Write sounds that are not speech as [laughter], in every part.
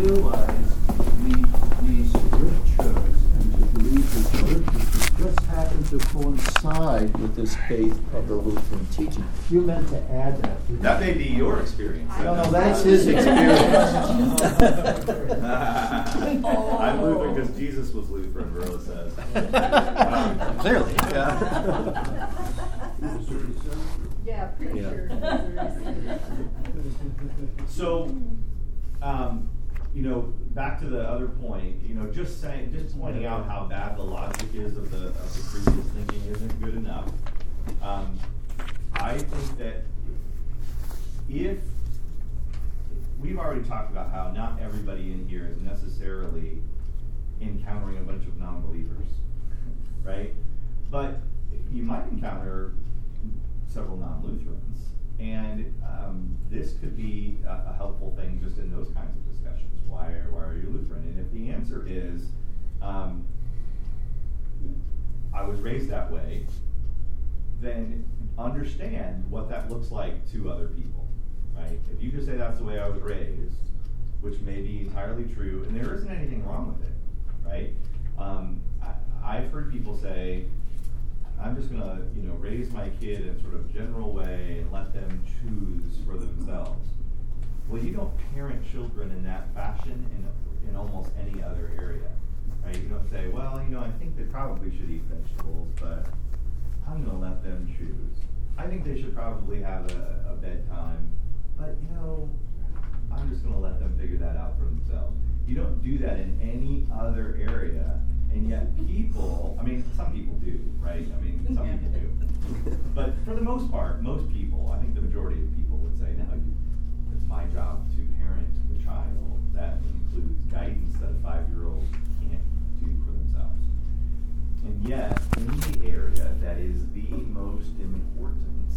realize the, the scriptures and to believe the scriptures just happen to coincide with this faith of the Lutheran teaching. You meant to add that. That may be your experience. No, no, that's his experience. [laughs] I'm Lutheran because Jesus was Lutheran, Verla says. [laughs] Clearly. [laughs] Yeah, pretty Yeah. sure. So, um, you know, back to the other point, you know, just saying, just pointing out how bad the logic is of the, of the previous thinking isn't good enough. Um, I think that if, we've already talked about how not everybody in here is necessarily encountering a bunch of non-believers, right? But you might encounter several non-Lutherans, and um, this could be a, a helpful thing just in those kinds of. Why are, why are you Lutheran? And if the answer is, um, I was raised that way, then understand what that looks like to other people, right? If you just say that's the way I was raised, which may be entirely true, and there isn't anything wrong with it, right? Um, I, I've heard people say, I'm just going to, you know, raise my kid in sort of general way and let them choose for themselves. Well, you don't parent children in that fashion in, in almost any other area, right? You don't say, well, you know, I think they probably should eat vegetables, but I'm going to let them choose. I think they should probably have a, a bedtime, but you know, I'm just going to let them figure that out for themselves. You don't do that in any other area, and yet people, I mean, some people do, right? I mean, some people do. [laughs] But for the most part, most people, I think the majority of people would say, no, my job to parent the child. That includes guidance that a five-year-old can't do for themselves. And yet, in the area that is the most important,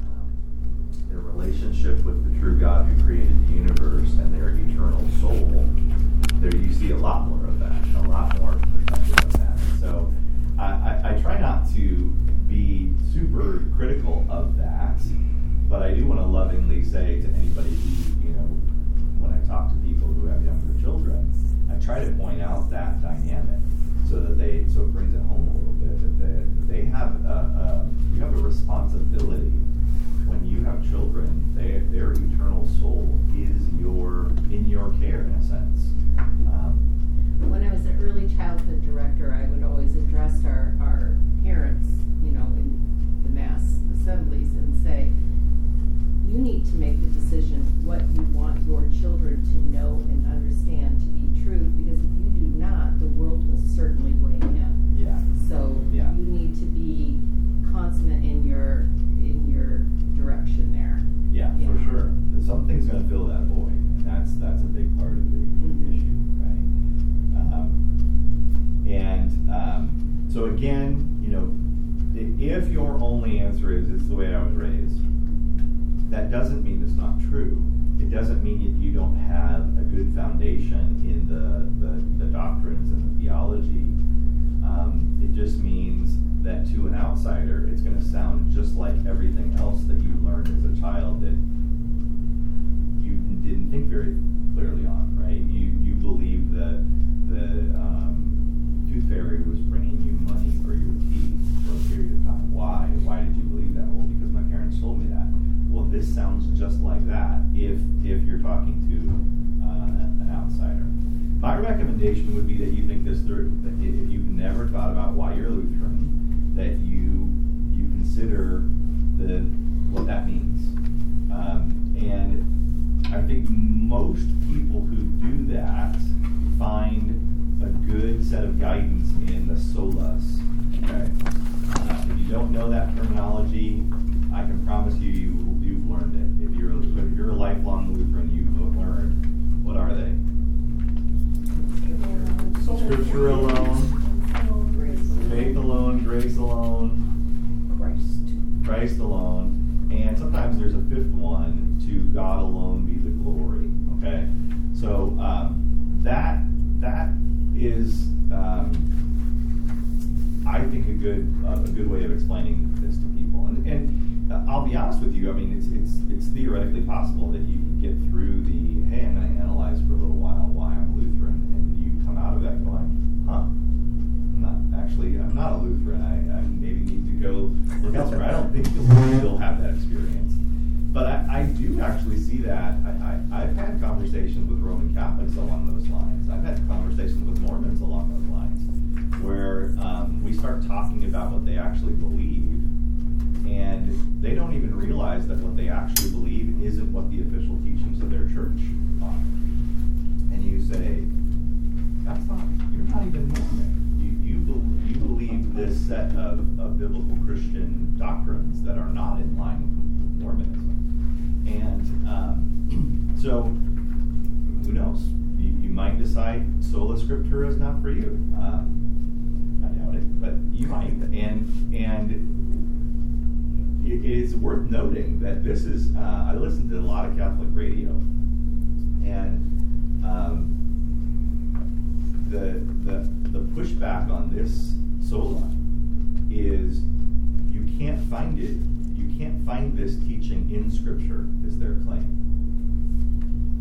um, their relationship with the true God who created the universe and their eternal soul, there you see a lot more of that, a lot more perspective of that. So I, I, I try not to be super critical of that, but I do want to lovingly say to anybody who, you know, when I talk to people who have younger children, I try to point out that dynamic so that they so it brings it home a little bit that they, they have a, a you have a responsibility. When you have children they, their eternal soul is your in your care in a sense. Um, When I was an early childhood director, I would always address our, our parents, you know, in the mass assemblies and say, you need to make the decision what you want your children to know and understand to be true, because if you do not, the world will certainly weigh in. yeah So Yeah. you need to be consummate in your, in your direction there. yeah, Yeah. for sure something's going to fill that void and that's that's a big part of the, the Mhm. issue right um, and um, so again you know if your only answer is it's the way I was raised that doesn't mean it's not true. It doesn't mean that you don't have a good foundation in the, the, the doctrines and the theology. Um, it just means that to an outsider, it's going to sound just like everything else that you learned as a child that you didn't think very clearly on, right? You, you believe that the um, tooth fairy was bringing you money for your teeth for a period of time. Why? Why did you believe that? Well, because my parents told me that. Well, this sounds just like that if if you're talking to uh, an outsider. My recommendation would be that you think this through. That if you've never thought about why you're Lutheran, that you you consider the what that means. Um, and I think most people who do that find a good set of guidance in the solas. Okay? Uh, if you don't know that terminology, I can promise you, you learned it. If you're if you're a lifelong Lutheran, you've learned what are they? Scripture alone, faith alone, grace alone, Christ. Christ alone, and sometimes there's a fifth one: to God alone be the glory. Okay, so um, that that is, um, I think, a good uh, a good way of explaining this to people. And, and uh, I'll be honest with you. I mean, it's, it's, it's theoretically possible that you can get through the, hey, I'm going to analyze for a little while why I'm Lutheran, and you come out of that going, huh, I'm not, actually, I'm not a Lutheran. I, I maybe need to go look elsewhere. I don't think you'll, still have that experience. But I, I do actually see that. I, I, have had conversations with Roman Catholics along those lines. I've had conversations with Mormons along those lines, where um, we start talking about what they actually believe. And they don't even realize that what they actually believe isn't what the official teachings of their church are. And you say, that's not, you're not even Mormon. You, you, bel you believe this set of, of biblical Christian doctrines that are not in line with Mormonism. And um, [clears throat] so, who knows? You, you might decide sola scriptura is not for you. Um, I doubt it, but you might. And and it is worth noting that this is. Uh, I listen to a lot of Catholic radio, and um, the the the pushback on this sola is you can't find it you can't find this teaching in Scripture, is their claim.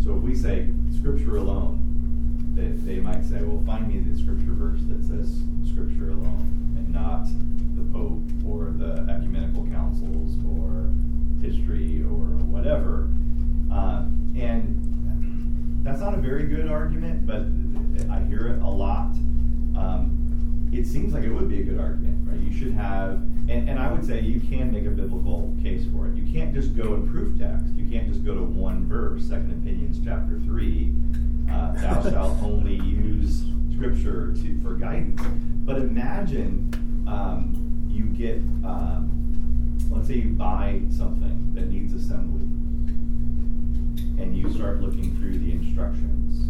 So if we say Scripture alone, they, they might say, well, find me the Scripture verse that says Scripture alone, and not Pope or the ecumenical councils or history or whatever. Uh, and that's not a very good argument, but I hear it a lot. Um, it seems like it would be a good argument, right? You should have and, and I would say you can make a biblical case for it. You can't just go and proof text. You can't just go to one verse, Second Opinions chapter 3. Uh, thou shalt only use Scripture to, for guidance. But imagine um, get, um, let's say you buy something that needs assembly, and you start looking through the instructions,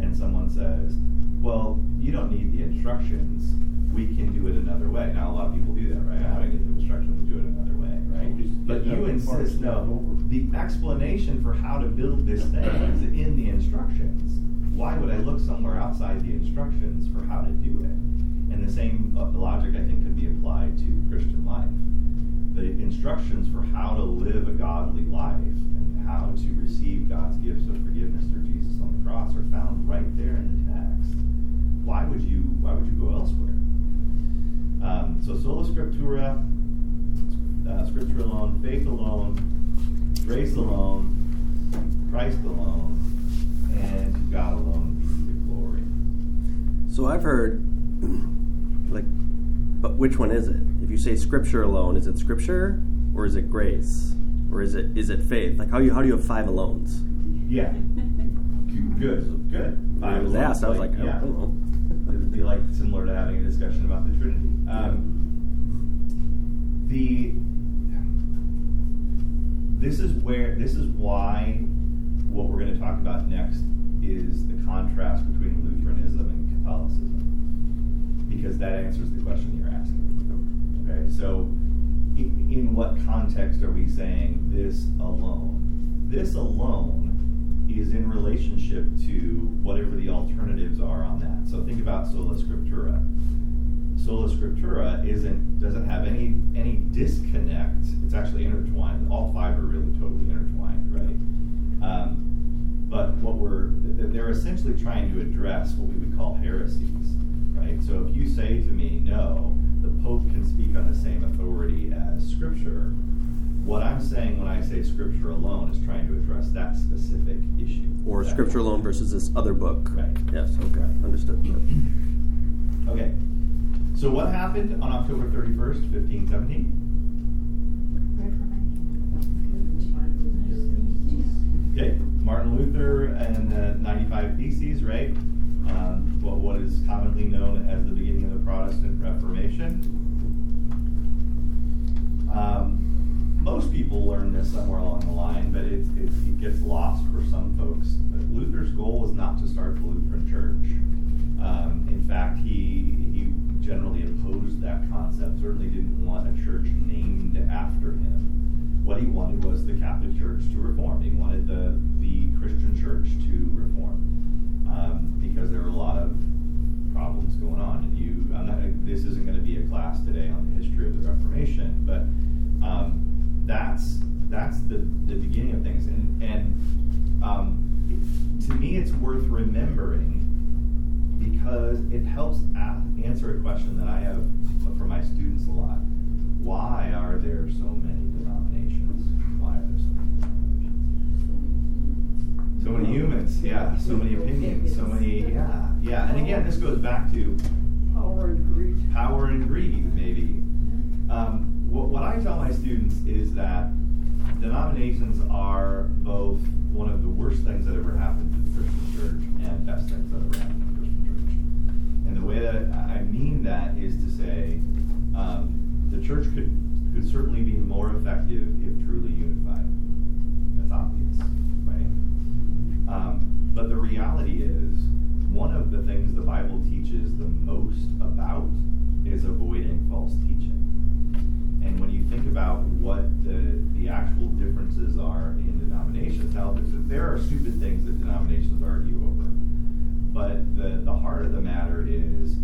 and someone says, well, you don't need the instructions we can do it another way. Now, a lot of people do that, right? I don't get the instructions to do it another way, right? But you insist, no, the explanation for how to build this thing is in the instructions. Why would I look somewhere outside the instructions for how to do it? And the same uh, logic, I think, applied to Christian life. The instructions for how to live a godly life and how to receive God's gifts of forgiveness through Jesus on the cross are found right there in the text. Why would you? Why would you go elsewhere? Um, so sola scriptura, uh, scripture alone, faith alone, grace alone, Christ alone, and God alone be the glory. So I've heard, [clears throat] like, but which one is it? If you say scripture alone, is it scripture or is it grace or is it is it faith? Like how you how do you have five alones? Yeah. Good. Good. I was asked. I was like, yeah. I don't know. it would be like similar to having a discussion about the Trinity. Um, the this is where this is why what we're going to talk about next is the contrast between Lutheranism and Catholicism, because that answers the question you're asking. Okay, so in, in what context are we saying this alone? This alone is in relationship to whatever the alternatives are on that. So think about sola scriptura. Sola scriptura isn't doesn't have any any disconnect. It's actually intertwined. All five are really totally intertwined, right? Um, but what we're they're essentially trying to address what we would call heresies, right? So if you say to me, no, the Pope can speak on the same authority as Scripture, what I'm saying when I say scripture alone is trying to address that specific issue. Or scripture alone versus this other book. Right. Yes, okay. Understood. Okay. So what happened on October 31st, 1517? Okay, Martin Luther and the 95 Theses, right? Um, what, what is commonly known as the beginning of the Protestant Reformation. Um, most people learn this somewhere along the line, but it, it, it gets lost for some folks. But Luther's goal was not to start the Lutheran Church. Um, in fact, he he generally opposed that concept. Certainly didn't want a church named after him. What he wanted was the Catholic Church to reform. He wanted the the Christian Church to reform this isn't going to be a class today on the history of the Reformation, but um, that's that's the, the beginning of things. And, and um, to me, it's worth remembering because it helps answer a question that I have for my students a lot. Why are there so many denominations? Why are there so many denominations? So many humans. Yeah, so many opinions. So many. Yeah, yeah. And again, this goes back to and greed. power and greed, maybe. Um, what, what I tell my students is that denominations are both one of the worst things that ever happened to the Christian church and best things that ever happened to the Christian church. And the way that I mean that is to say, um, the church could could certainly be more effective if truly unified. That's obvious, right? Um, but the reality is, one of the things the Bible teaches the most about is avoiding false teaching. And when you think about what the, the actual differences are in denominations, now there are stupid things that denominations argue over. But the, the heart of the matter is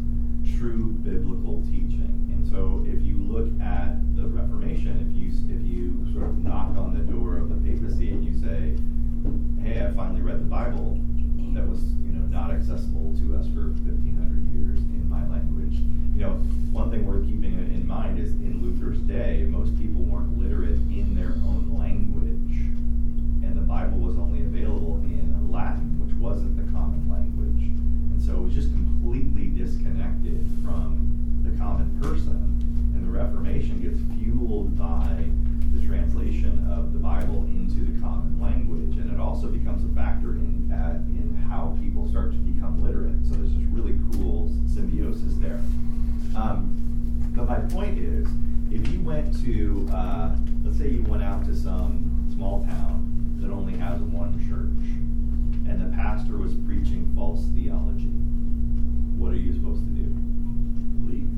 true biblical teaching. And so if you look at the Reformation, if you, if you sort of knock on the door of the papacy and you say, hey, I finally read the Bible that was, not accessible to us for 1500 years in my language. You know, one thing worth keeping in mind is in Luther's day, most to, uh, let's say you went out to some small town that only has one church, and the pastor was preaching false theology, what are you supposed to do? Leave?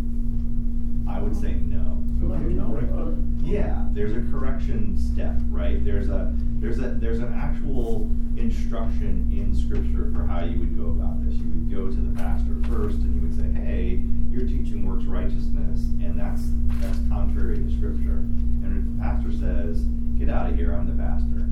I would say no. Let me know. Uh, Yeah, there's a correction step, right? There's a there's a there's an actual instruction in scripture for how you would go about this. You would go to the pastor first and you would say, "Hey, you're teaching works righteousness, and that's that's contrary to scripture." And if the pastor says, "Get out of here, I'm the pastor."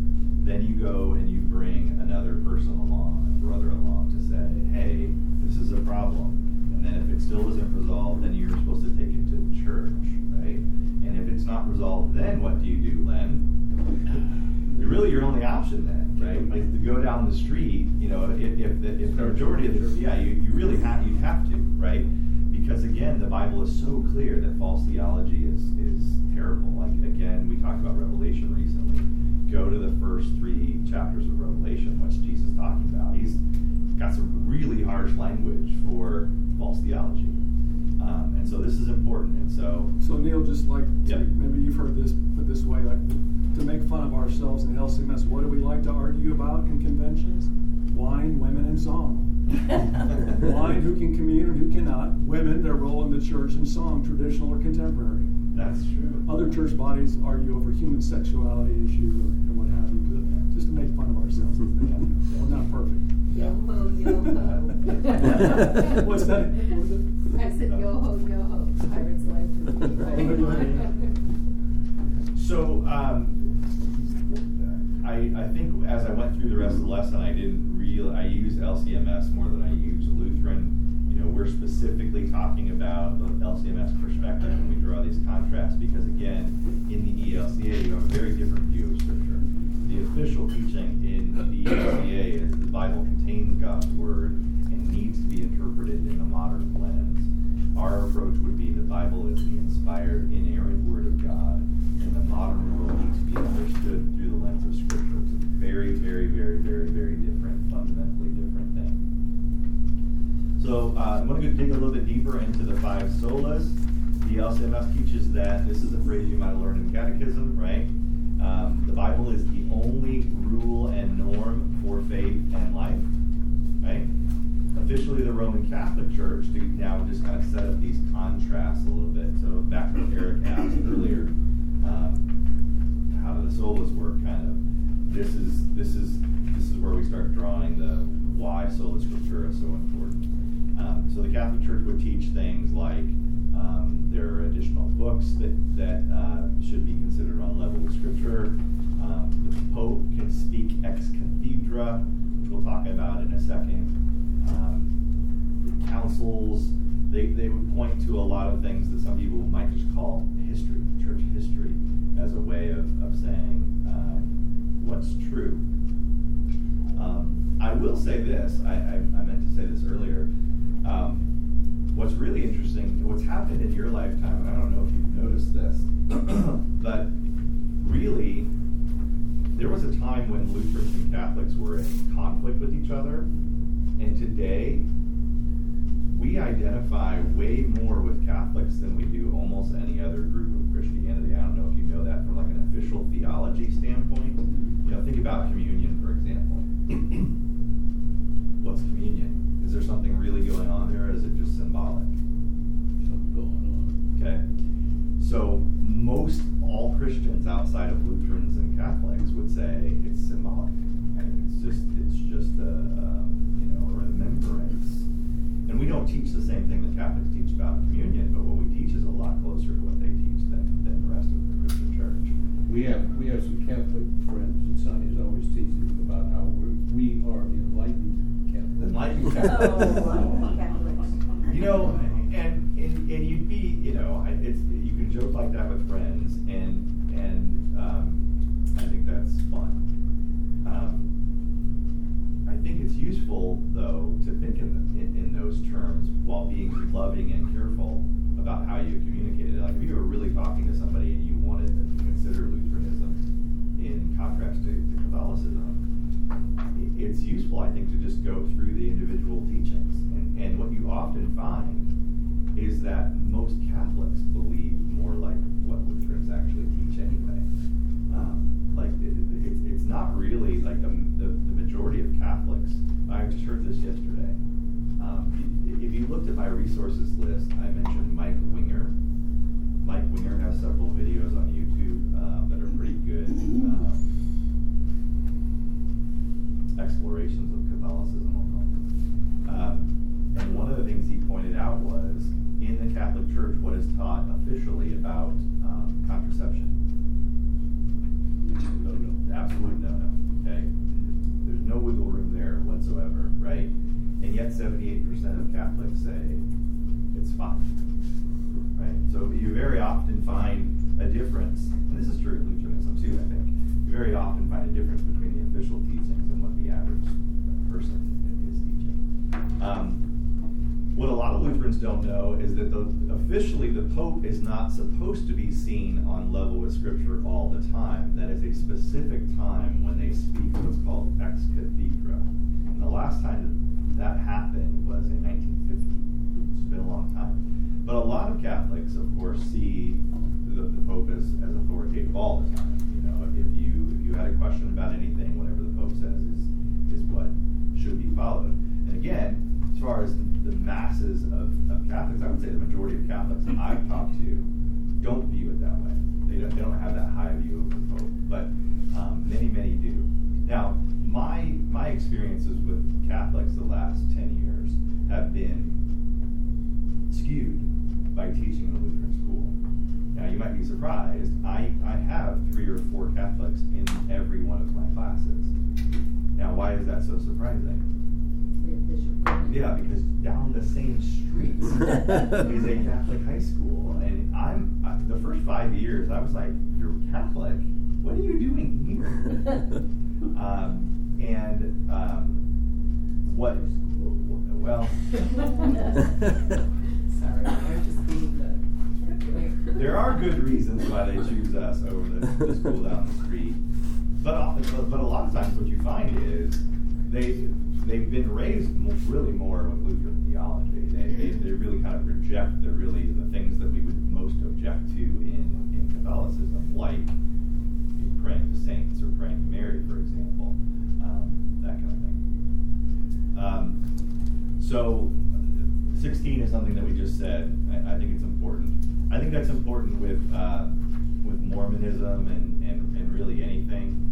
Then you go and you bring another person along, a brother along to say, "Hey, this is a problem." And then if it still isn't resolved, then you're supposed to take it to the church, right? And if it's not resolved, then what do you do, Len? You're really your only option then, right? Is to go down the street. You know, if, if the if the majority of the yeah, you, you really have you have to, right? Because again, the Bible is so clear that false theology is is terrible. Like again, we talked about Revelation recently. Go to the first three chapters of Revelation. What's Jesus talking about? He's got some really harsh language for false theology. Um, and so this is important. And so So Neil, just like to- Yeah. maybe you've heard this put this way, like to make fun of ourselves in LCMS, what do we like to argue about in conventions? Wine, women, and song. [laughs] Wine, who can commune and who cannot. Women, their role in the church and song, traditional or contemporary. that's true. Other church bodies argue over human sexuality issues or, or what have you, just to make fun of ourselves. [laughs] We're not perfect. Yo ho, yo ho. [laughs] What's that? What? I said yo ho, yo ho. Pirate's life is So, um, I, I think as I went through the rest of the lesson, I didn't real I used LCMS more than I used Lutheran. You know, we're specifically talking about the LCMS perspective when we draw these contrasts because again, in the ELCA you have a very different view of Scripture. The official teaching in the ELCA is the Bible contains God's Word and needs to be interpreted in a modern lens. Our approach would be the Bible is the inspired, inerrant Word of God, and the modern world needs to be understood So uh, I'm going to dig a little bit deeper into the five solas. The LCMS teaches that this is a phrase you might learn in catechism, right? Um, the Bible is the only rule and norm for faith and life, right? Officially, the Roman Catholic Church, to now just kind of set up these contrasts a little bit. So back to what Eric asked earlier, um, how do the solas work? Kind of. This is this is this is where we start drawing the why sola scriptura is so important. Um, so the Catholic Church would teach things like um, there are additional books that that uh, should be considered on level with Scripture. Um, the Pope can speak ex cathedra, which we'll talk about in a second. Um, the councils they, they would point to a lot of things that some people might just call history, church history, as a way of, of saying um, what's true. Um, I will say this. I, I, I meant to say this earlier. Um, what's really interesting, what's happened in your lifetime, and I don't know if you've noticed this, [clears throat] but really, there was a time when Lutherans and Catholics were in conflict with each other, and today we identify way more with Catholics than we do almost any other group of Christianity. I don't know if you know that from like an official theology standpoint. You know, think about communion, for example. [clears throat] What's communion? Is there something really going on there, or is it just symbolic? Something going on. Okay. So most all Christians outside of Lutherans and Catholics would say it's symbolic. And it's just it's just a, um, you know a remembrance. And we don't teach the same thing that Catholics teach about communion, but what we teach is a lot closer to what they teach than, than the rest of the Christian church. We have, we have some Catholic You know, and, and and you'd be, you know, it's you can joke like that with friends, and and um, I think that's fun. Um, I think it's useful though to think in, in in those terms while being loving and careful about how you communicate it. Like if you were really talking to somebody and you wanted them to consider Lutheranism in contrast to, to Catholicism, it's useful, I think, to just go through the individual teachings. And, and what you often find is that most Catholics believe more like what Lutherans actually teach anyway. Um, like, it, it, it's, not really like the, the, the majority of Catholics. I just heard this yesterday. Um, if you looked at my resources list, I mentioned Mike Winger. Mike Winger has several videos on YouTube uh, that are pretty good. Um, explorations of Catholicism, I'll call them. Um, and one of the things he pointed out was in the Catholic Church, what is taught officially about um, contraception. No, no. Absolute no no. Okay? There's no wiggle room there whatsoever, right? And yet 78% of Catholics say it's fine. Right? So you very often find a difference, and this is true of Lutheranism too, I think. You very often find a difference between the official teachings and what average person is teaching. Um, what a lot of Lutherans don't know is that the, officially the Pope is not supposed to be seen on level with Scripture all the time. That is a specific time when they speak what's called ex cathedra. And the last time that happened was in 1950. It's been a long time. But a lot of Catholics, of course, see the, the Pope as, as authoritative all the time. You know, if you if you had a question about anything, whatever the Pope says is is what should be followed. And again, as far as the masses of, of Catholics, I would say the majority of Catholics I've talked to don't view it that way. They don't, they don't have that high view of the Pope, but um, many, many do. Now, my my experiences with Catholics the last ten years have been skewed by teaching in a Lutheran school. Now, you might be surprised. I, I have three or four Catholics in every one of my classes. Now, why is that so surprising? Yeah, because down the same street [laughs] is a Catholic high school, and I'm I, the first five years I was like, "You're Catholic? What are you doing here?" [laughs] um, and um, what? Well, Sorry, I'm just being the. [laughs] there are good reasons why they choose us over the, the school down the street. But, often, but but a lot of times what you find is they they've been raised really more with Lutheran theology. They, they, they really kind of reject the really the things that we would most object to in, in Catholicism, like praying to saints or praying to Mary, for example, um, that kind of thing. Um, so, 16 is something that we just said. I, I think it's important. I think that's important with uh, with Mormonism and, and, and really anything.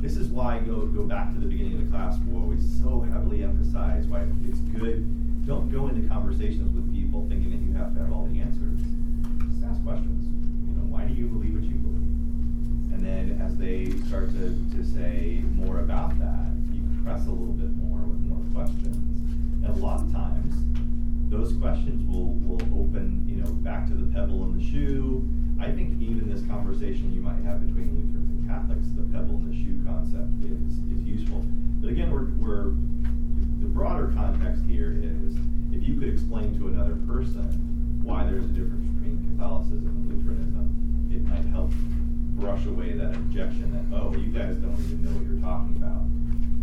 This is why go go back to the beginning of the class where we so heavily emphasize why it's good. Don't go into conversations with people thinking that you have to have all the answers. Just ask questions. You know, why do you believe what you believe? And then as they start to, to say more about that, you press a little bit more with more questions. And a lot of times, those questions will, will open, you know, back to the pebble in the shoe. I think even this conversation you might have between Lutherans and Catholics, the pebble in the shoe concept is, is useful. But again, we're where the broader context here is if you could explain to another person why there's a difference between Catholicism and Lutheranism, it might help brush away that objection that, oh, you guys don't even know what you're talking about.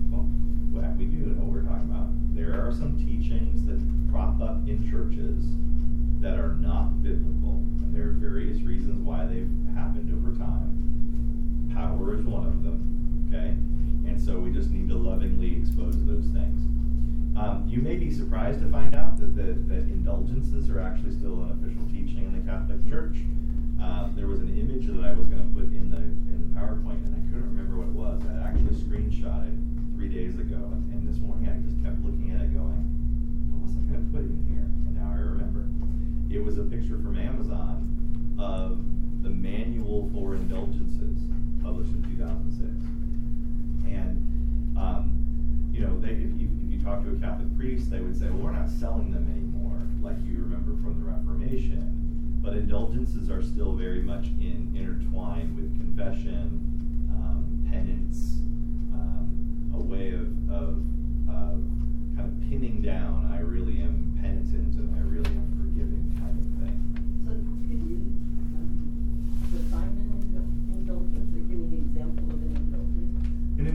Well, well, we do know what we're talking about. There are some teachings that crop up in churches that are not biblical, and there are various reasons why they've happened over time. Power is one of them, okay? And so we just need to lovingly expose those things. Um, you may be surprised to find out that, the, that indulgences are actually still an official teaching in the Catholic Church. Uh, there was an image that I was going to put in the in the PowerPoint, and I couldn't remember what it was. I actually screenshot it three days ago, and, and this morning I just kept looking at it, going, "What was I going to put in here?" And now I remember. It was a picture from Amazon of the manual for indulgences, published in 2006, Catholic priest, they would say, "Well, we're not selling them anymore," like you remember from the Reformation. But indulgences are still very much in, intertwined with confession, um, penance, um, a way of, of, of, kind of pinning down, I really am penitent and I really am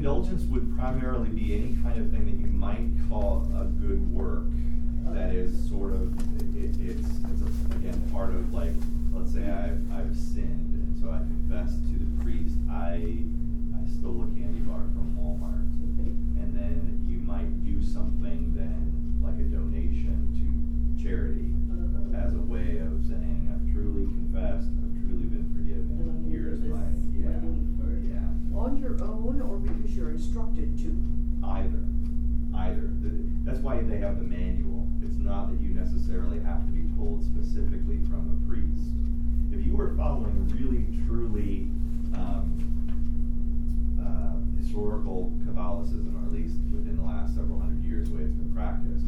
indulgence? Would primarily be any kind of thing that you might call a good work that is sort of it, it's it's a, again part of like let's say I've I've sinned and so I confess to the priest I I stole a candy bar from Walmart and then you might do something then like a donation to charity Uh, as a way of saying I've truly confessed your own or because you're instructed to? Either. Either. That's why they have the manual. It's not that you necessarily have to be told specifically from a priest. If you were following really, truly um, uh, historical Catholicism, or at least within the last several hundred years, the way it's been practiced,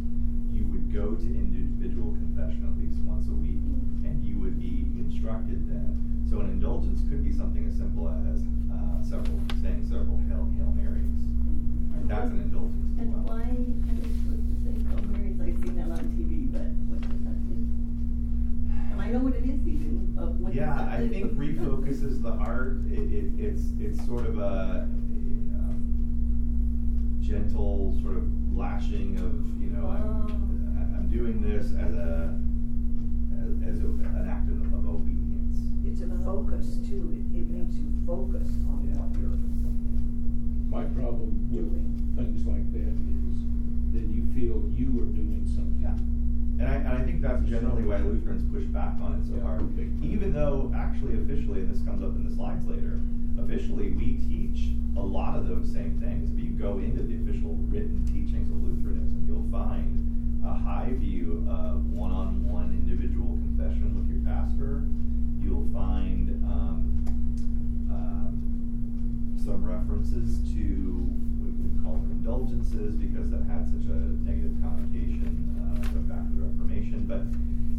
you would go to individual confession at least once a week, and you would be instructed then. So an indulgence could be something as simple as several saying several Hail, Hail Marys. Right? That's an indulgence And well. why are they supposed to say Hail Marys? I've seen that on TV, but what does that do? And I know what it is even, but what Yeah, I do? think [laughs] refocuses the heart. It, it, it's it's sort of a, um, gentle sort of lashing of you know I'm, Oh. I'm doing this as a as, as a, an act of, of obedience. It's a focus too. It, it makes you focus on Yeah. what you're My problem with doing. things like that is that you feel you are doing something. Yeah. And I, and I think that's generally why Lutherans push back on it so Yeah, hard. Even though actually officially, and this comes up in the slides later, officially we teach a lot of those same things. If you go into the official written teachings of Lutheranism, you'll find a high view of one-on-one individual confession with your pastor. You'll find some references to what we call them indulgences because that had such a negative connotation uh, going back to the Reformation. But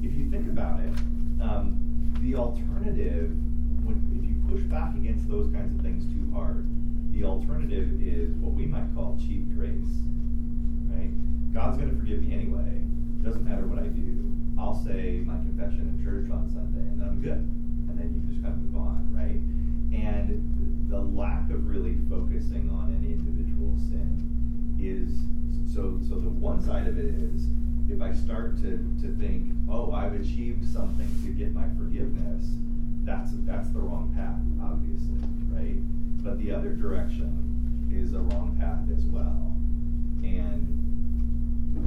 if you think about it, um, the alternative, when, if you push back against those kinds of things too hard, the alternative is what we might call cheap grace, right? God's going to forgive me anyway. Doesn't matter what I do. I'll say my confession in church on Sunday, and then I'm good. And then you can just kind of move on, right? And the lack of really focusing on any individual sin is so. So the one side of it is if I start to to think, oh, I've achieved something to get my forgiveness, that's that's the wrong path, obviously, right? But the other direction is a wrong path as well, and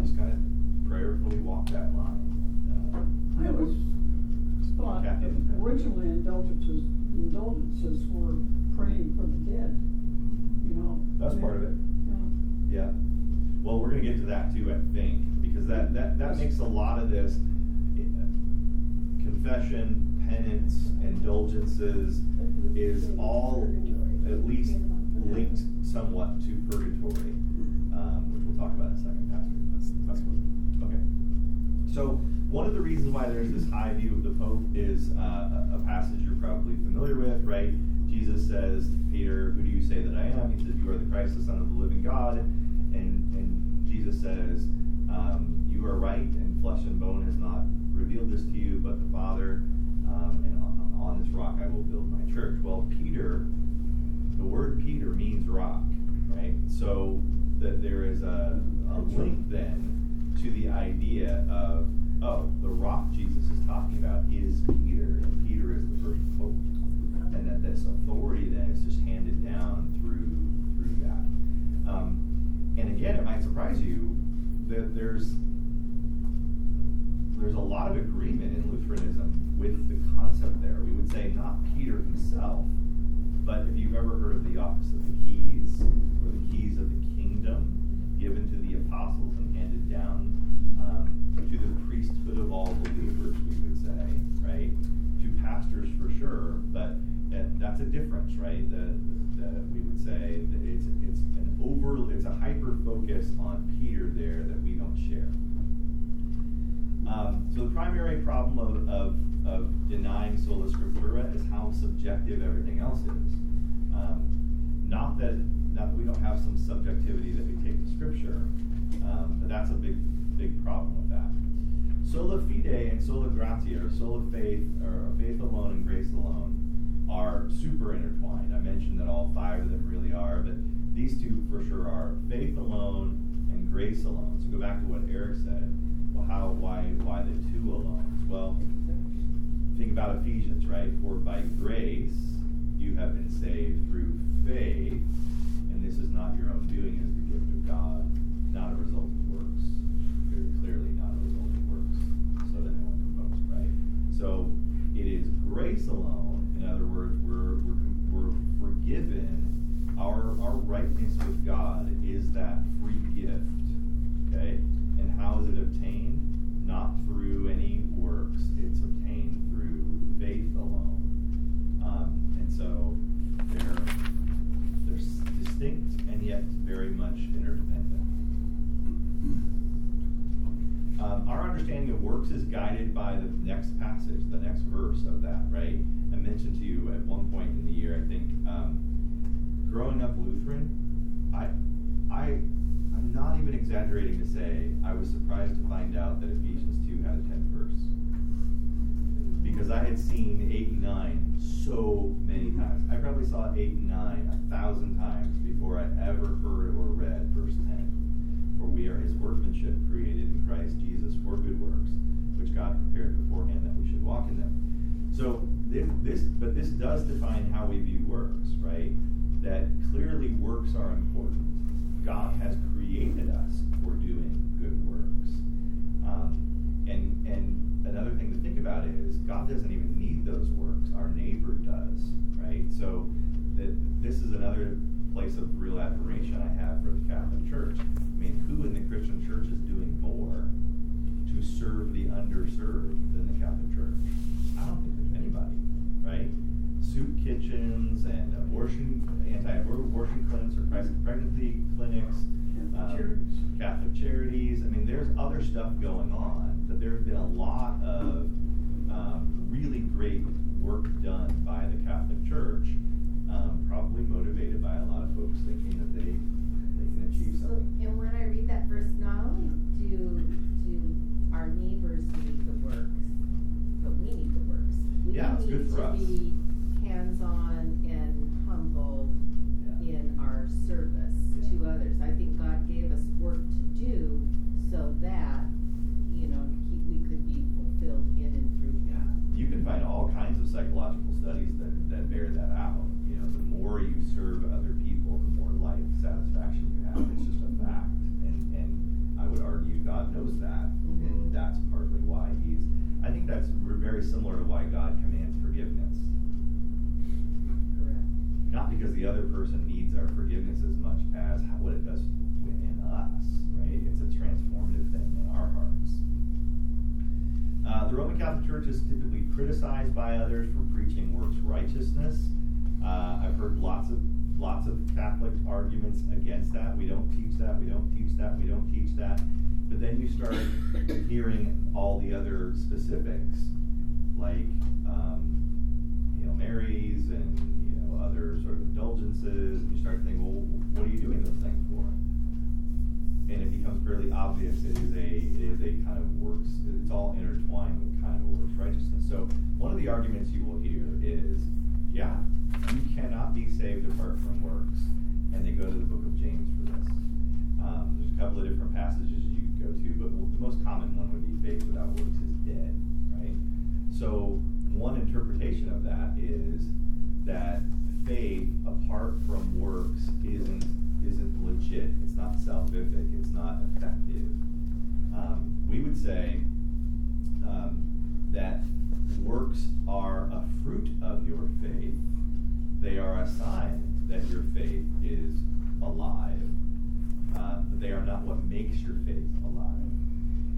just kind of prayerfully walk that line. Uh, I was thought originally indulgences, indulgences were praying for the dead, you know. That's part of it. Yeah. Yeah. Well, we're going to get to that too, I think, because that, that, that makes a lot of this uh, confession, penance, indulgences is all at least linked somewhat to purgatory, um, which we'll talk about in a second, Pastor. That's, that's what, okay. So, one of the reasons why there's this high view of the Pope is uh, a, a passage you're probably familiar with, right? Jesus says to Peter, Who do you say that I am? He says, You are the Christ, the Son of the living God. And, and Jesus says, um, You are right, and flesh and bone has not revealed this to you, but the Father. Um, and on, on this rock I will build my church. Well, Peter, the word Peter means rock, right? So that there is a, a link then to the idea of, oh, the rock Jesus is talking about is Peter, and Peter is the first pope. And that this authority then is just handed down through through that. Um, and again, it might surprise you that there's there's a lot of agreement in Lutheranism with the concept there. We would say not Peter himself, but if you've ever heard of the office of the keys, or the keys of the kingdom, given to the apostles and handed down on Peter there that we don't share. Um, so the primary problem of, of, of, denying sola scriptura is how subjective everything else is. Um, not that not that we don't have some subjectivity that we take to scripture, um, but that's a big big problem with that. Sola fide and sola gratia, or sola faith, or faith alone and grace alone, are super intertwined. I mentioned that all five of them really are, but these two for sure are faith alone and grace alone. So go back to what Eric said well, how, why, why the two alone? Well, think about Ephesians, right? For by grace you have been saved through faith, and this is not your own doing; it is the gift of God, not a result of works. Very clearly, not a result of works, so that no one right? So it is grace alone. In other words, we're we're, we're forgiven. Our our rightness with God is that free gift. Okay and how is it obtained? Not through any works. It's obtained through faith alone. Um, and so they're they're distinct and yet very much interdependent. Um, our understanding of works is guided by the next passage, the next verse of that, right? I mentioned to you at one point in the year, I think, up Lutheran, I, I I'm not even exaggerating to say I was surprised to find out that Ephesians 2 had a 10th verse. Because I had seen 8 and 9 so many times. I probably saw 8 and 9 a thousand times before I ever heard or read verse 10. For we are his workmanship created in Christ Jesus for good works, which God prepared beforehand that we should walk in them. So this, this but this does define how we view works, right? That clearly works are important God has created us for doing good works. Um, and, and another thing to think about is God doesn't even need those works. Our neighbor does, right? So that this is another place of real admiration I have for the Catholic Church. I mean, who in the Christian church is doing more to serve the underserved than the Catholic Church? I don't think there's anybody, right? Soup kitchens and abortion, anti-abortion clinics or pregnancy clinics, um, Catholic charities. I mean, there's other stuff going on, but there's been a lot of um, really great work done by the Catholic Church, um, probably motivated by a lot of folks thinking that they they can achieve something. So, and when I read that verse, not only do do our neighbors need the works, but we need the works. We yeah, it's need good for to us. be hands-on and humble Yeah. in our service Yeah. to others. I think God gave us work to do so that you know he, we could be fulfilled in and through God. you can find all kinds of psychological studies that, that bear that out. You know, the more you serve other people, the more life satisfaction you have. It's just a fact. And and I would argue God knows that, Mhm. and that's partly why He's. I think that's very similar to why God commands forgiveness. Because the other person needs our forgiveness as much as what it does within us, right? It's a transformative thing in our hearts. Uh, the Roman Catholic Church is typically criticized by others for preaching works righteousness. Uh, I've heard lots of lots of Catholic arguments against that. We don't teach that. We don't teach that. We don't teach that. But then you start [coughs] hearing all the other specifics, like um, Hail Marys and other sort of indulgences. And you start thinking, well, what are you doing those things for? and it becomes fairly obvious it is a it is a kind of works it's all intertwined with kind of works righteousness. So one of the arguments you will hear is, yeah, you cannot be saved apart from works, and they go to the book of James for this. Um, there's a couple of different passages you could go to, but the most common one would be faith without works is dead, right? So one interpretation of that is that faith apart from works isn't isn't legit. It's not salvific. It's not effective. Um, we would say um, that works are a fruit of your faith. They are a sign that your faith is alive. Uh, they are not what makes your faith alive.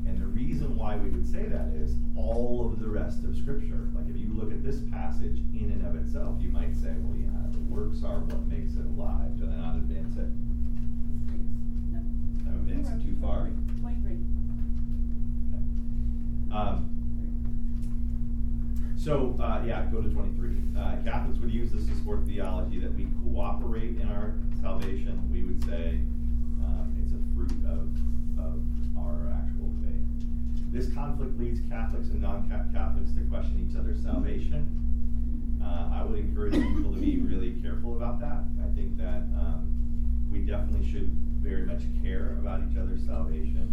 And the reason why we would say that is all of the rest of Scripture. Like if you look at this passage in and of itself, you might say, well, yeah, the works are what makes it alive. Do I not advance it? I'm advancing too far. Twenty-three. Um, so, uh, yeah, go to 23. Uh, Catholics would use this to support theology that we cooperate in our salvation. We would say um, it's a fruit of, of our actual faith. This conflict leads Catholics and non Catholics to question each other's salvation. Uh, I would encourage people to be really careful about that. I think that um, we definitely should very much care about each other's salvation.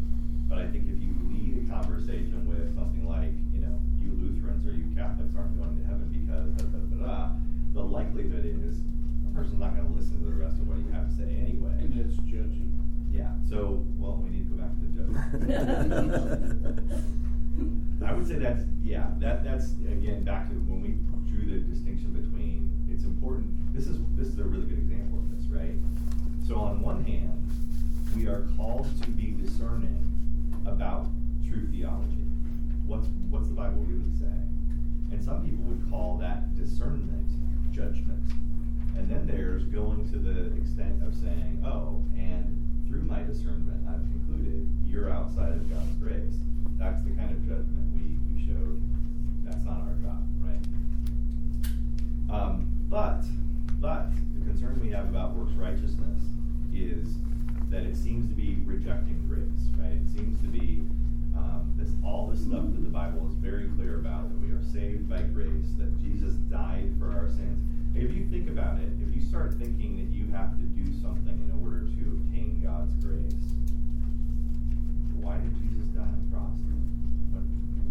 But I think if you lead a conversation with something like, you know, you Lutherans or you Catholics aren't going to heaven because da, da, da, da, the likelihood is a person's not going to listen to the rest of what you have to say anyway. And it's judging. Yeah. So, well, we need to go back to the judgment. [laughs] I would say that's yeah. That that's again back to when we drew the distinction between. It's important. This is this is a really good example of this, right? So on one hand, we are called to be discerning about true theology. What's what's the Bible really saying? And some people would call that discernment judgment. And then there's going to the extent of saying, oh, and through my discernment, I've concluded you're outside of God's grace. That's the grace, that Jesus died for our sins. If you think about it, if you start thinking that you have to do something in order to obtain God's grace, why did Jesus die on the cross?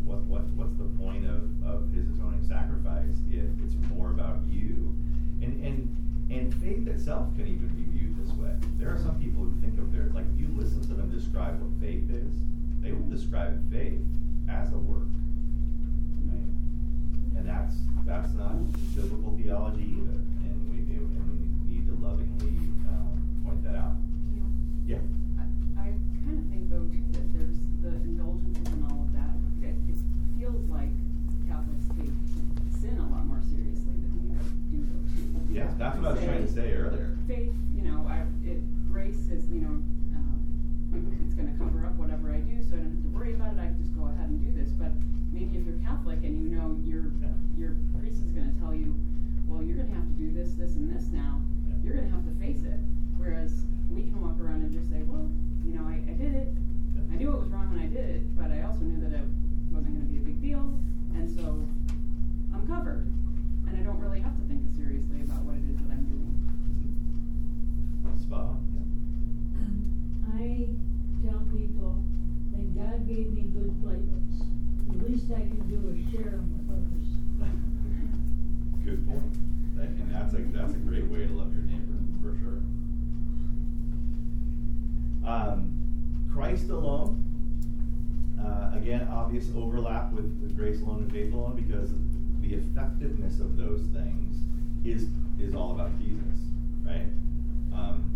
What, what, what what's the point of, of his atoning sacrifice if it's more about you? And and and faith itself can even be viewed this way. There are some people who think of their like you listen to them describe what faith is, they will describe faith as a work. Right? And that's that's not biblical theology either. And we do, and we need to lovingly um, point that out. Yeah. I, I kind of think though too that there's the indulgences and all of that. It, it feels like Catholics take sin a lot more seriously than we do though too. Yeah, that's what I was trying to say earlier. Faith, you know, I, it, grace is, you know, um, it's going to cover up whatever I do, so I don't have to worry about it. I can just go ahead and do this. But maybe if you're Catholic and you know your Yeah. Your priest is going to tell you, well, you're going to have to do this, this, and this now. Yeah. You're going to have to face it. Whereas we can walk around and just say, well, you know, I, I did it. Yeah. I knew it was wrong when I did it, but I also knew that it wasn't going to be a big deal, and so I'm covered, and I don't really have to think as seriously about what it is that I'm doing. Spot on. Yeah. I tell people that God gave me good platelets. The least I can do is share them with others. Good point. That, and that's a that's a great way to love your neighbor for sure. Um, Christ alone. Uh, again, obvious overlap with, with grace alone and faith alone because the effectiveness of those things is is all about Jesus, right? Um,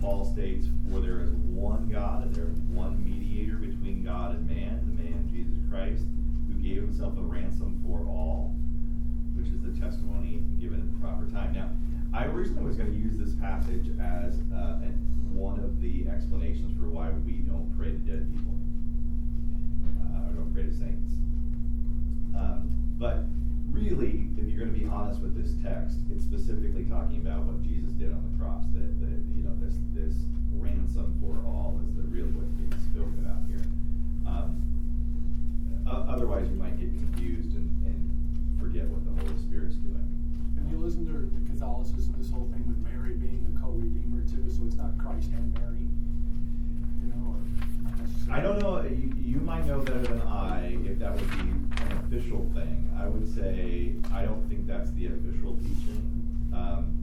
Paul states, "For there is one God, and there is one mediator between God and man, the man Jesus Christ, who gave himself a ransom for all." Is the testimony given at the proper time. Now, I originally was going to use this passage as uh, one of the explanations for why we don't pray to dead people, uh, or don't pray to saints. Um, but really, if you're going to be honest with this text, it's specifically talking about what Jesus did on the cross. That, that you know, this this ransom for all is the really what's being spoken about here. O- otherwise, you might get confused and forget what the Holy Spirit's doing. And you listen to the Catholicism, this whole thing with Mary being a co-redeemer too, so it's not Christ and Mary, you know, or I don't know, you, you might know better than I if that would be an official thing. I would say, I don't think that's the official teaching. Um,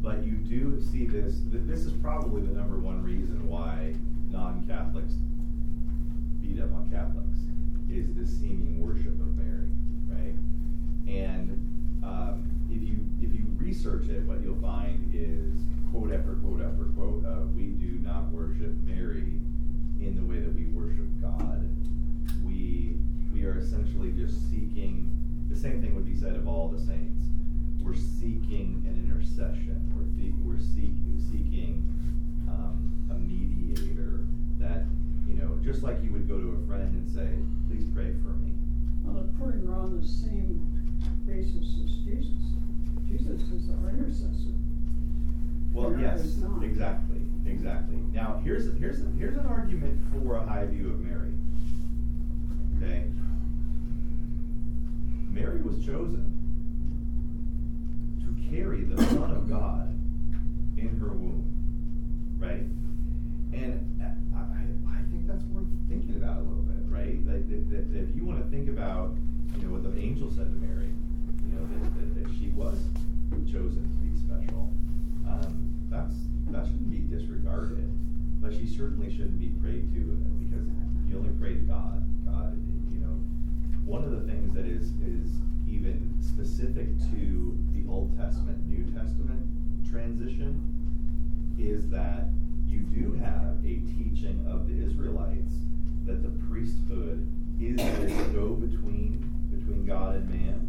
but you do see this, th- this is probably the number one reason why non-Catholics beat up on Catholics, is this seeming worship of Mary, right? And um, if you if you research it, what you'll find is quote after quote after quote of we do not worship Mary in the way that we worship God. We we are essentially just seeking the same thing would be said of all the saints. We're seeking an intercession. We're we're seeking seeking um, a mediator that you know just like you would go to a friend and say, please pray for me. Well, putting her on the same basis as Jesus. Jesus is our intercessor. Well, yes, exactly, exactly. Now, here's here's here's an argument for a high view of Mary. Okay, Mary was chosen to carry the Son of God in her womb, right? And I, I, I think that's worth thinking about a little bit, right? Like that, that, that if you want to think about, you know, what the angel said to Mary, you know, that, that, that she was chosen to be special. Um, that's that shouldn't be disregarded, but she certainly shouldn't be prayed to because you only pray to God. God, you know, one of the things that is is even specific to the Old Testament New Testament transition is that you do have a teaching of the Israelites that the priesthood is this go between between God and man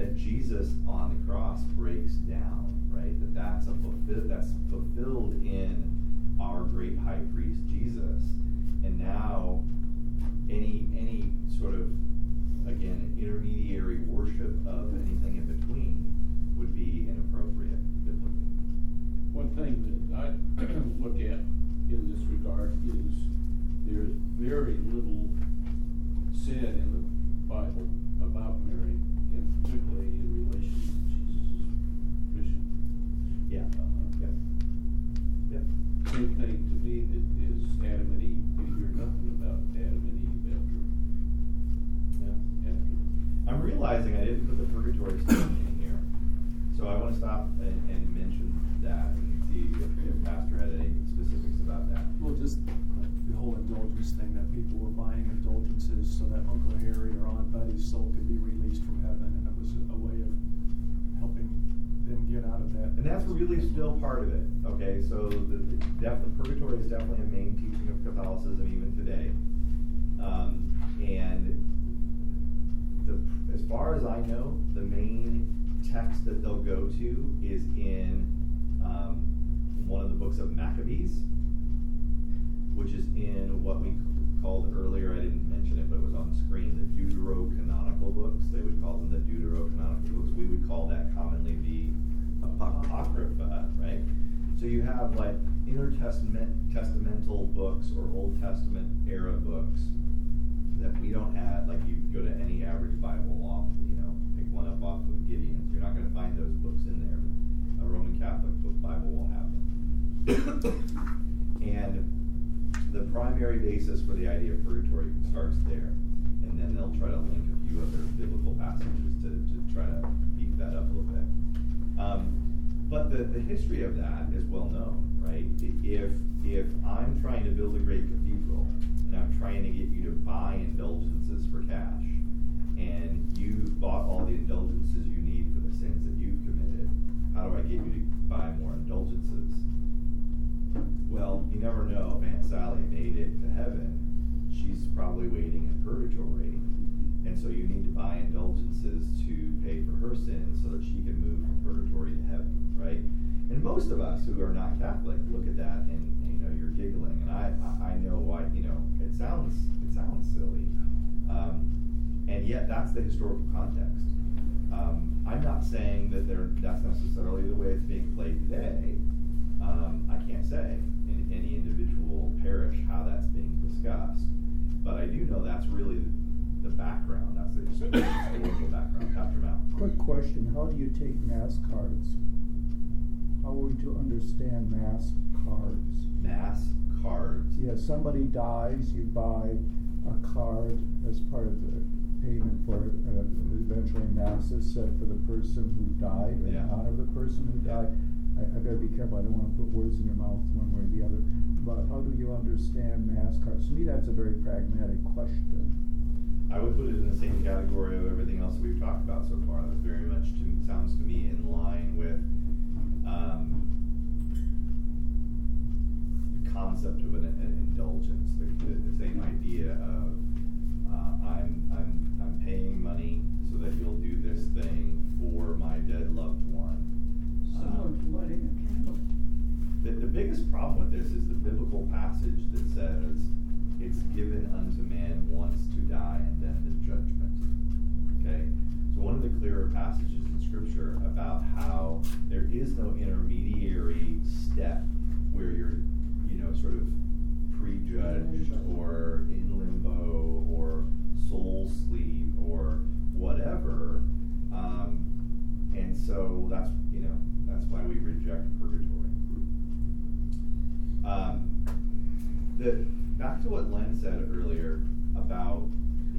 that Jesus on the cross breaks down, right? That that's a fulfill, that's fulfilled in our great high priest Jesus, and now any any sort of again intermediary worship of anything in between would be inappropriate biblically. One thing that I [clears throat] look at in this regard is there's very little said in the Bible about Mary, and in relation to Jesus' mission. Yeah. Uh, Yep. Yep. Same thing to me that is Adam and Eve. You hear nothing about Adam and Eve after, Yeah. after. I'm realizing I didn't put the purgatory statement in here, so I want to stop and, and mention that and see if, if Pastor had any specifics about that. Well, just the whole indulgence thing that people were buying indulgences so that Uncle Harry or Aunt Betty's soul could be released And that's really still part of it. Okay, so the, the, the purgatory is definitely a main teaching of Catholicism even today. Um, and the, as far as I know, the main text that they'll go to is in um, one of the books of Maccabees, which is in what we called earlier, I didn't mention it, but it was on the screen, the Deuterocanonical books. They would call them the Deuterocanonical books. We would call that commonly the Apocrypha, right? So you have like intertestament testamental books or Old Testament era books that we don't have. Like you go to any average Bible off, you know, pick one up off of Gideon's. You're not going to find those books in there. But a Roman Catholic Bible will have them. and the primary basis for the idea of purgatory starts there, and then they'll try to link a few other biblical passages to, to try to beef that up a little bit. Um, but the, the history of that is well known, right? If if I'm trying to build a great cathedral and I'm trying to get you to buy indulgences for cash, and you've bought all the indulgences you need for the sins that you've committed, how do I get you to buy more indulgences? Well, you never know if Aunt Sally made it to heaven. She's probably waiting in purgatory. And so you need to buy indulgences to pay for her sins so that she can purgatory to heaven, right? And most of us who are not Catholic look at that and, you know you're giggling, and I, I know why you know it sounds it sounds silly, um, and yet that's the historical context. Um, I'm not saying that that's necessarily the way it's being played today. Um, I can't say in any individual parish how that's being discussed, but I do know that's really the background. That's the historical background. Pastor Mal. Quick question, how do you take mass cards? How are we to understand mass cards? Mass cards. Yeah, somebody dies, you buy a card as part of the payment for uh, eventually masses set for the person who died, or in Yeah. honor of the person who died. I, I better be careful, I don't wanna put words in your mouth one way or the other, but how do you understand mass cards? To me, that's a very pragmatic question. I would put it in the same category of everything else we've talked about so far. That's very much to, sounds to me in line with um, the concept of an, an indulgence, the, the, the same idea of uh, I'm I'm I'm paying money so that you'll do this thing for my dead loved one. Um, lighting a candle. the, the biggest problem with this is the biblical passage that says it's given unto man once to die and then the judgment. Okay? So, one of the clearer passages in Scripture about how there is no intermediary step where you're, you know, sort of prejudged or in limbo or soul sleep or whatever. Um, and so that's, you know, that's why we reject purgatory. Um, the, back to what Len said earlier about.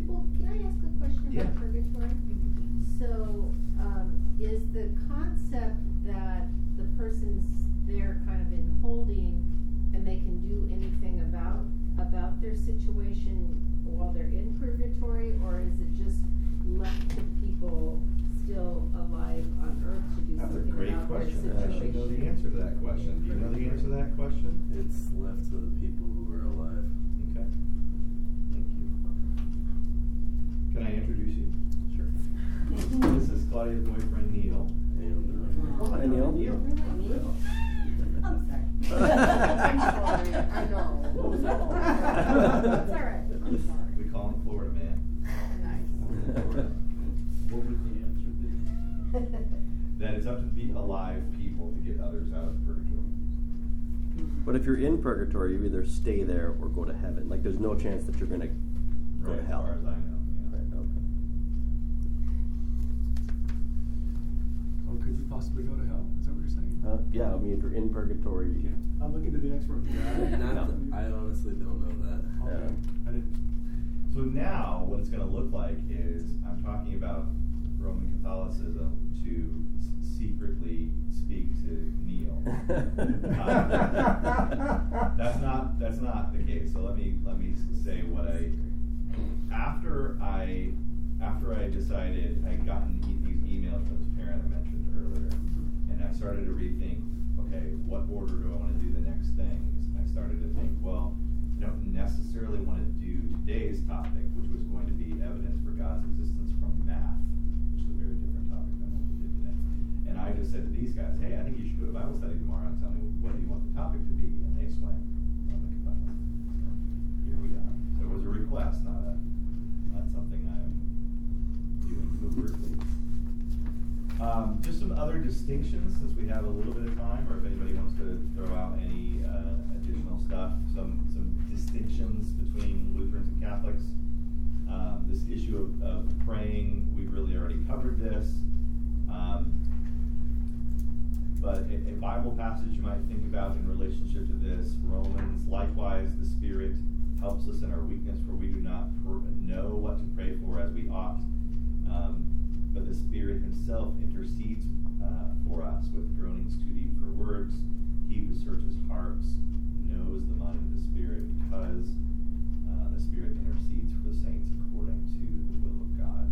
Well, can I ask a question Yeah. about purgatory? So, um, is the concept that the person's there kind of in holding and they can do anything about, about their situation while they're in purgatory? Or is it just left to people still alive on earth to do That's a something great about their question. I should know the answer to that question. Do you know the answer to that question? It's left to the people Can I introduce you? Sure. This is Claudia's boyfriend Neil. Hi, Neil. Neil. I'm sorry. [laughs] I'm sorry, I know. It's all right, I'm sorry. We call him Florida man. Nice. What would the answer be? [laughs] That it's up to the alive people to get others out of purgatory. Mm-hmm. But if you're in purgatory, you either stay there or go to heaven. Like, there's no chance that you're gonna go Right, to as hell. far as I know. Possibly go to hell? Is that what you're saying? Uh, yeah, I mean, if you're in purgatory, you Yeah. I'm looking to the expert. [laughs] Not Yeah. I honestly don't know that. Okay. I didn't. So now, what it's going to look like is I'm talking about Roman Catholicism to secretly speak to Neil. Uh, [laughs] that's not that's not the case. So let me let me say what I after I after I decided I'd gotten e- these emails from this parent I mentioned earlier, and I started to rethink. Okay, what order do I want to do the next things? I started to think, well, I don't necessarily want to do today's topic, which was going to be evidence for God's existence from math, which is a very different topic than what we did today. And I just said to these guys, hey, I think you should go to Bible study tomorrow and tell me what you want the topic to be, and they swam. Here we are. So it was a request, not a not something I'm doing covertly. Um, just some other distinctions, since we have a little bit of time, or if anybody wants to throw out any uh, additional stuff, some some distinctions between Lutherans and Catholics. Um, this issue of, of praying, we've really already covered this. Um, but a, a Bible passage you might think about in relationship to this, Romans, likewise, the Spirit helps us in our weakness, for we do not know what to pray for as we ought. Um, but the Spirit Himself intercedes uh, for us with groanings too deep for words. He who searches hearts knows the mind of the Spirit because uh, the Spirit intercedes for the saints according to the will of God.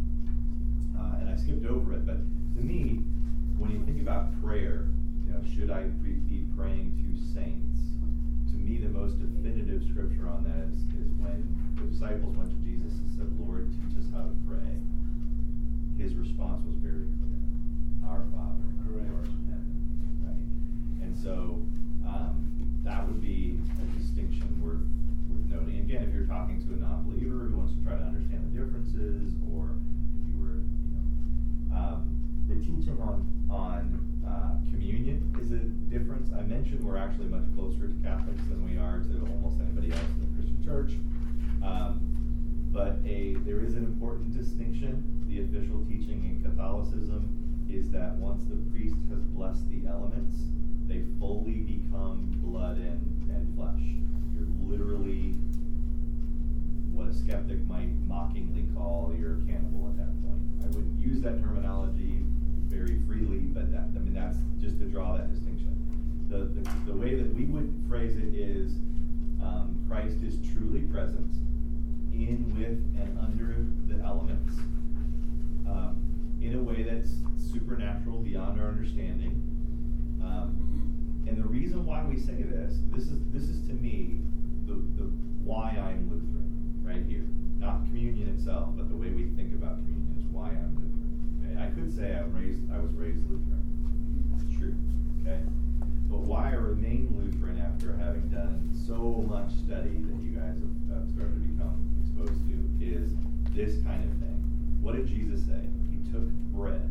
Uh, and I skipped over it, but to me, when you think about prayer, you know, should I be praying to saints? To me, the most definitive scripture on that is, is when the disciples went to Jesus and said, Lord, teach us how to pray. His response was very clear Our Father, who Correct. art in heaven. Right? And so um, that would be a distinction worth, worth noting. Again, if you're talking to a non believer who wants to try to understand the differences, or if you were, you know, um, the teaching on on uh, communion is a difference. I mentioned we're actually much closer to Catholics than we are to almost anybody else in the Christian Church. Um, but a there is an important distinction. The official teaching in Catholicism is that once the priest has blessed the elements, they fully become blood and, and flesh. you're literally what a skeptic might mockingly call you're cannibal at that point. I wouldn't use that terminology very freely, but that, I mean that's just to draw that distinction. The, the, the way that we would phrase it is um, Christ is truly present in, with, and under the elements um, in a way that's supernatural beyond our understanding. Um, and the reason why we say this, this is this is to me the, the why I'm Lutheran, right here. Not communion itself, but the way we think about communion is why I'm Lutheran. Okay? I could say I was raised I was raised Lutheran. It's true. Okay? But why I remain Lutheran after having done so much study that you guys have, have started to become exposed to is this kind of thing. What did Jesus say? He took bread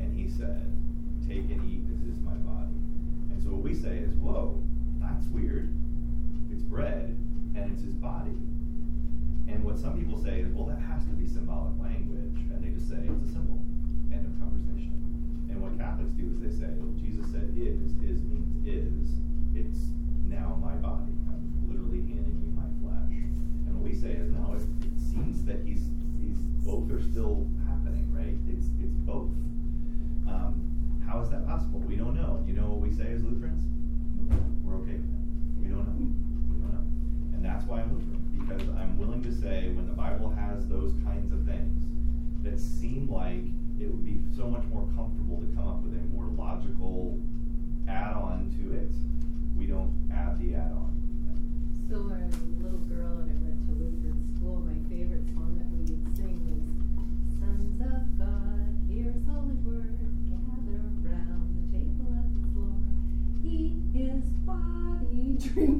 and he said, Take and eat, this is my body. And so what we say is, Whoa, that's weird. It's bread and it's his body. And what some people say is, Well, that has to be symbolic language. And they just say, It's a symbol. End of conversation. And what Catholics do is they say, Well, Jesus said is, is means is. It's now my body. I'm literally handing we say is, No, it, it seems that he's, he's both are still happening, right? It's, it's both. Um, how is that possible? We don't know. You know what we say as Lutherans? We're okay with that. We don't know. We don't know. And that's why I'm Lutheran, because I'm willing to say when the Bible has those kinds of things that seem like it would be so much more comfortable to come up with a more logical add on to it,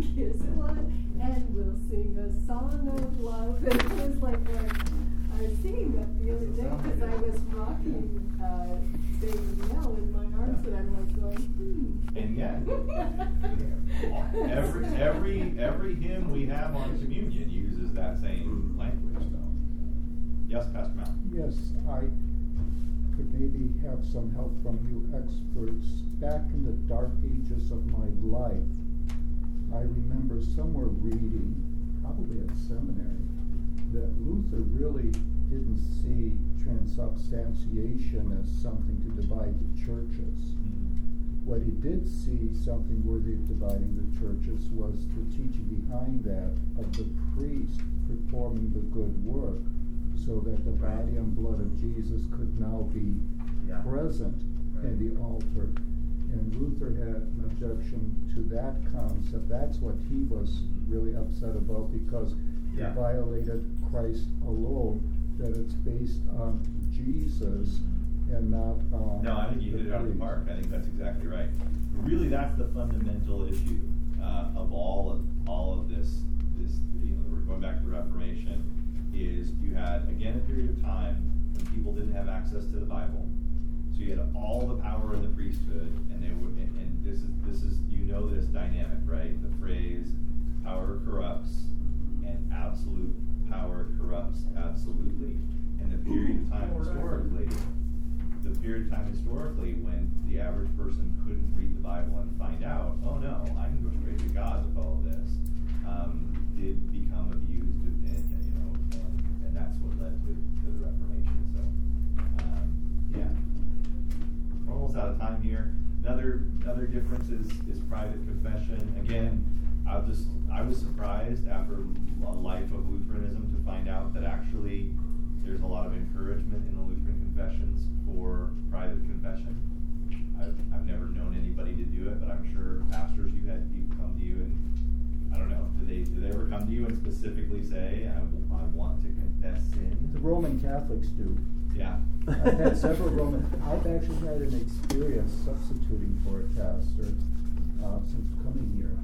body, drink his blood, and we'll sing a song of love. And it was like, like I was singing that the other day because I was rocking uh, David Mel in my arms, and I'm like going, hmm. And yet, [laughs] every every every hymn we have on communion uses that same language, though. Yes, Pastor Mal. Yes, I could maybe have some help from you experts. Back in the dark ages of my life, I remember somewhere reading, probably at seminary, that Luther really didn't see transubstantiation as something to divide the churches. Mm-hmm. What he did see something worthy of dividing the churches was the teaching behind that of the priest performing the good work so that the body and blood of Jesus could now be Yeah. present in the altar. And Luther had an objection to that concept. That's what he was really upset about because Yeah. it violated Christ alone, that it's based on Jesus and not on. No, I think you hit it out of the park. I think that's exactly right. Really, that's the fundamental issue uh, of all of all of this. This, you know, we're going back to the Reformation. Is you had again a period of time when people didn't have access to the Bible, so you had all the power in the priesthood, and they were. And, and this is this is you know this dynamic, right? The phrase "power corrupts," and absolute power corrupts absolutely. And the period of time historically the period of time historically when the average person couldn't read the Bible and find out, oh no, I can go straight to God with all this, um, did almost out of time here. Another another difference is, is private confession. Again, I'll just I was surprised after a life of Lutheranism to find out that actually there's a lot of encouragement in the Lutheran confessions for private confession. I've, I've never known anybody to do it, but I'm sure pastors, you had people come to you and I don't know, do they do they ever come to you and specifically say, I, I want to confess sin? The Roman Catholics do. Yeah. I've had several Roman. I've actually had an experience substituting for a pastor uh, since coming here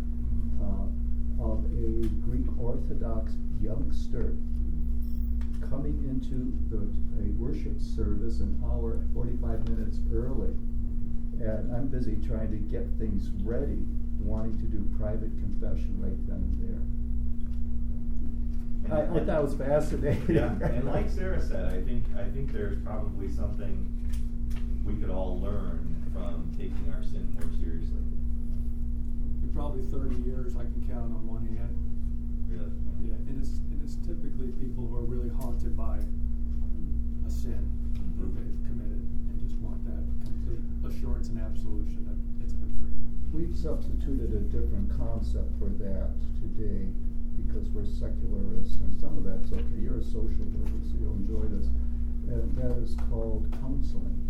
uh, of a Greek Orthodox youngster coming into the a worship service an hour, forty-five minutes early, and I'm busy trying to get things ready, wanting to do private confession right then. I, I thought it was fascinating. Yeah, and like Sarah said, I think I think there's probably something we could all learn from taking our sin more seriously. The probably thirty years I can count on one hand. Really? Yeah, and it's, and it's typically people who are really haunted by a sin that mm-hmm. they've committed and just want that complete assurance and absolution that it's been free. We've substituted a different concept for that today because we're secularists, and some of that's okay. You're a social worker, so you'll enjoy this. And that is called counseling.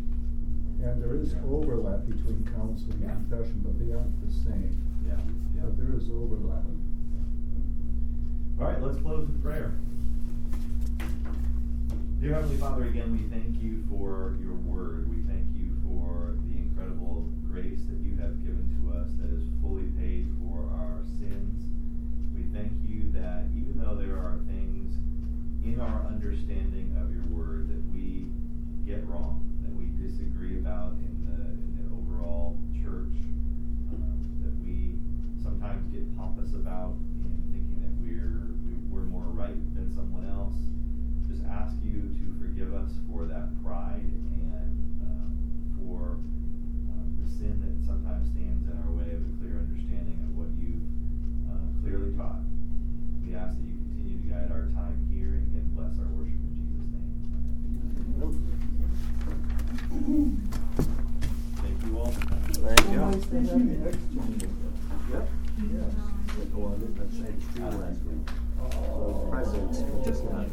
And there is Yeah. overlap between counseling Yeah. and confession, but they aren't the same. Yeah, yeah. But there is overlap. All right, let's close with prayer. Dear Heavenly Father, again, we thank you for your word. We thank you for the incredible grace that you have given to us that is fully paid for our sins. We thank you that even though there are things in our understanding of your word that we get wrong, that we disagree about in the, in the overall church, um, that we sometimes get pompous about in thinking that we're we- we're more right than someone else. Just ask you to forgive us for that pride and um, for um, the sin that sometimes stands in our way of a clear understanding of what you've uh, clearly taught. We ask that you continue to guide our time here and again bless our worship in Jesus' name. Thank you all. Thank you. Nice to have you next to me. Yep. Yes. Oh, I did that same stream last week. Oh. Presents, just not.